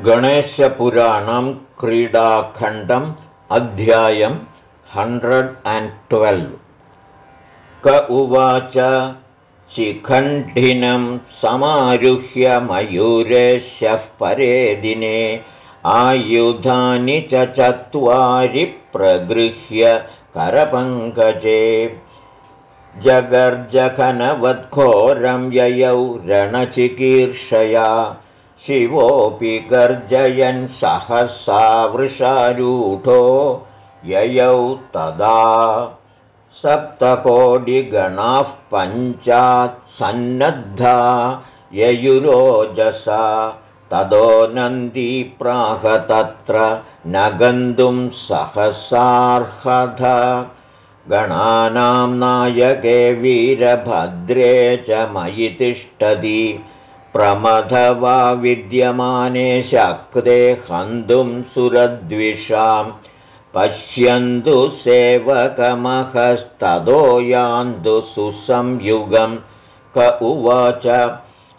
गणेशपुराणं क्रीडाखण्डम् अध्यायं hundred and twelve. क उवाच शिखण्डिनं समारुह्य मयूरेशः परे दिने आयुधानि च चत्वारि प्रगृह्य करपङ्कजे। जगर्जघनवद्घोरं ययौ रणचिकीर्षया शिवोऽपि गर्जयन् सहसा वृषारूढो ययौ तदा सप्तकोटिगणाः पञ्चात्सन्नद्धा ययुरोजसा ततो नन्दीप्राह तत्र न गन्तुं सहसार्हथ गणानां नायके वीरभद्रे च मयि तिष्ठति प्रमथवा विद्यमाने शक्ते हन्तुं सुरद्विषां। पश्यन्तु सेवकमहस्ततो यान्तु सुसंयुगं। क उवाच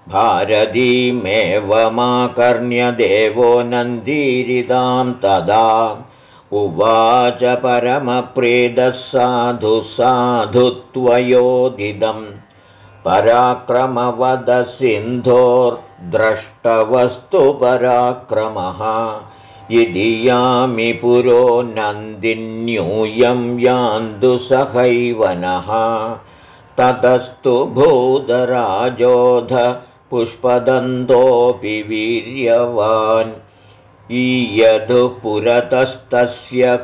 भारतीमेवमाकर्ण्यदेवो नन्दीरितां तदा। उवाच परमप्रीदः साधु साधु पराक्रमवदसिन्धोर्द्रष्टवस्तु पराक्रमः यामि पुरो नन्दिन्यूयं यान्तु सहैवनः ततस्तु भूतराजोध पुष्पदन्तोऽपि वीर्यवान्। ईयधुः पुरतस्तस्य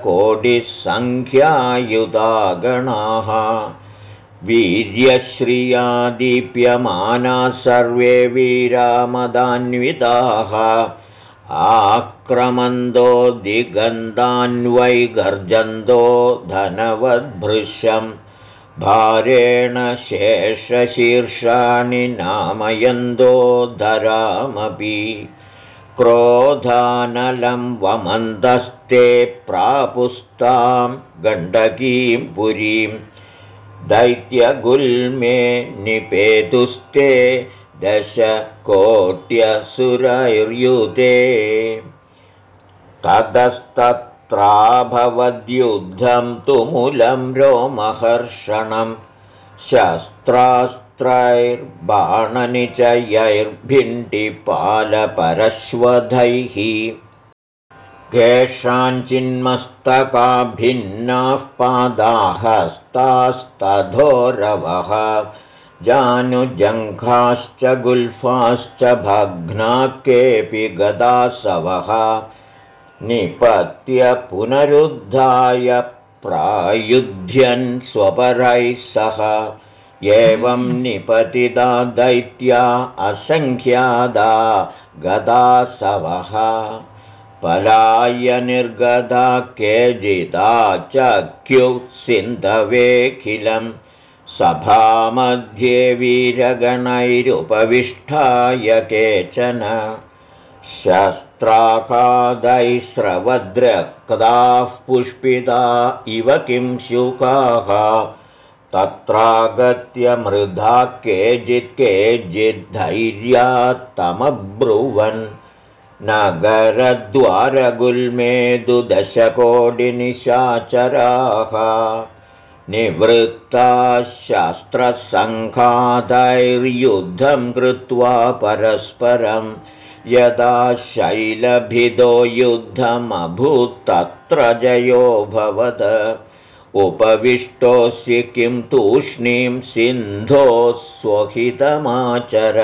कोटिसङ्ख्यायुधागणाः वीर्यश्रियादीप्यमाना सर्वे वीरामदान्विताः। आक्रमन्दो दिगन्तान्वै गर्जन्तो धनवद्भृशं भारेण शेषशीर्षाणि नामयन्तो धरामपि। क्रोधानलं वमन्दस्ते प्रापुस्तां गण्डकीं पुरीम् दैत्यगुल्मे निपेतुस्ते दशकोट्यसुरैर्युते। ततस्तत्राभवद्युद्धं तुमुलं रोमहर्षणं शस्त्रास्त्रैर्बाणनिचयैर्भिण्डिपालपरश्वधैः केषाञ्चिन्मस्तका भिन्नाः पादाहस्तास्तधोरवः जानुजङ्घाश्च गुल्फाश्च भग्ना केऽपि गदासवः। निपत्य पुनरुद्धाय प्रायुध्यन् स्वपरैः सह। एवं निपतिता दैत्या असङ्ख्यादा गदासवः पलायनिर्गदा केजिता चख्युसिन्धवेऽखिलं सभामध्ये वीरगणैरुपविष्टाय केचन। शस्त्राकादैस्रवद्रक्ताः पुष्पिता इव किं शुकाः। तत्रागत्य मृधा केचित् केचिद्धैर्यात्तमब्रुवन् नगरद्वारगुल्मेदुदशकोटिनिशाचराः निवृत्ताः शास्त्रसङ्घातैर्युद्धं कृत्वा परस्परं यदा शैलभिदो युद्धमभूत्तत्र जयोऽभवत् उपविष्टोऽसि किं तूष्णीं सिन्धोः स्वहितमाचर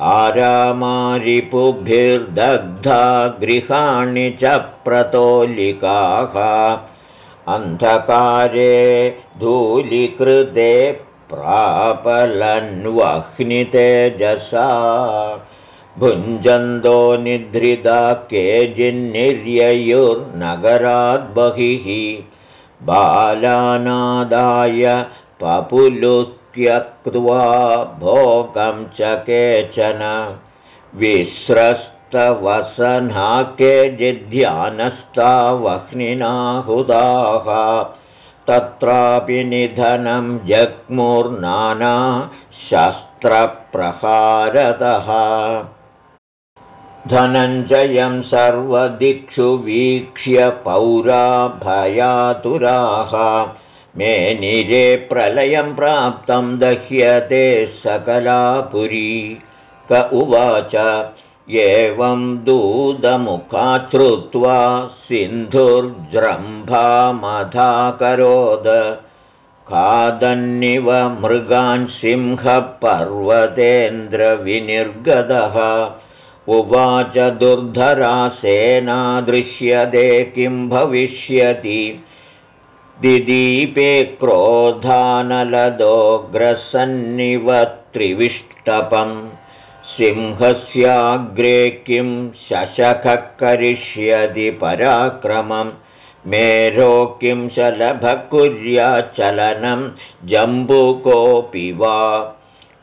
आरामारिपुभिर्दग्धा गृहाणि च प्रतोलिकाः। अन्धकारे धूलिकृते प्रापलन्वह्नितेजसा। भुञ्जन्तो निद्रिदा केजिन्निर्ययुर्नगराद्बहिः बालानादाय पपुलु त्यक्त्वा भोगं च केचन विस्रस्तवसना केचिद्ध्यानस्था वह्निनाहुदाः तत्रापि निधनं जग्मुर्नाना शस्त्रप्रहारतः धनञ्जयं सर्वदिक्षु वीक्ष्य पौरा भयातुराः मेनिरे प्रलयं प्राप्तं दह्यते सकलापुरी। क उवाच एवं दूतमुखा श्रुत्वा सिन्धुर्जृम्भामधाकरोद। खादन्निव मृगान् सिंहपर्वतेन्द्रविनिर्गतः उवाच दुर्धरा सेना दृश्यते किं भविष्यति दिदीपे क्रोधानलदोग्रसन्निव त्रिविष्टपम् सिंहस्याग्रे किं शशखः करिष्यति पराक्रमं मेरो किं शलभः कुर्याच्चलनं जम्बुकोऽपि वा।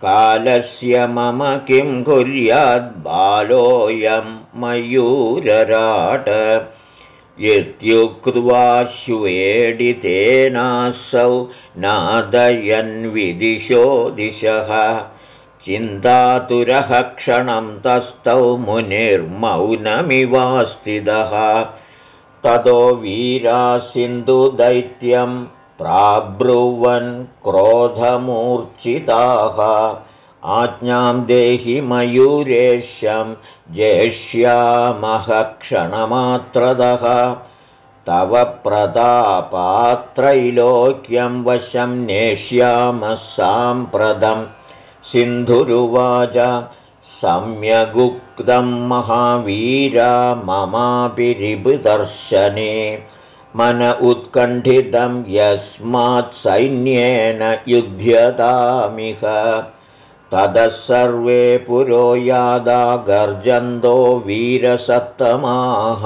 कालस्य मम किं कुर्याद्बालोऽयं मयूरराट इत्युक्त्वा श्वेडितेनासौ नादयन्विदिशो दिशः। चिन्तातुरः क्षणं तस्थौ मुनिर्मौनमिवास्थितः। ततो वीरासिन्धुदैत्यं प्राब्रुवन् क्रोधमूर्च्छिताः आज्ञां देहि मयूरेशं जेष्यामः क्षणमात्रदः तव प्रतापात्रैलोक्यं वशं नेष्यामः साम्प्रदम् सिन्धुरुवाच सम्यगुक्तं महावीरा ममापि रिबुदर्शने मन उत्कण्ठितं यस्मात् सैन्येन युध्यतामिह ततः सर्वे पुरो यादा गर्जन्तो वीरसत्तमाः।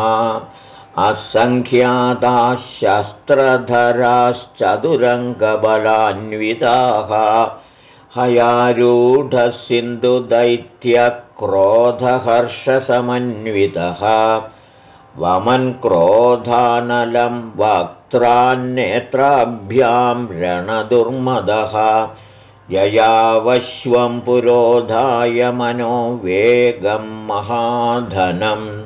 असङ्ख्याताः शस्त्रधराश्चतुरङ्गबलान्विताः हयारूढसिन्धुदैत्यक्रोधहर्षसमन्वितः वमन्क्रोधानलं वक्त्रान्नेत्राभ्यां रणदुर्मदः ययावश्वं पुरोधाय मनो वेगं महाधनम्।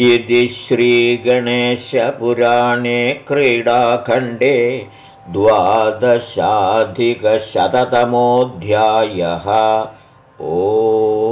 इति श्रीगणेशपुराणे क्रीडाखण्डे द्वादशाधिकशततमोऽध्यायः। ओम्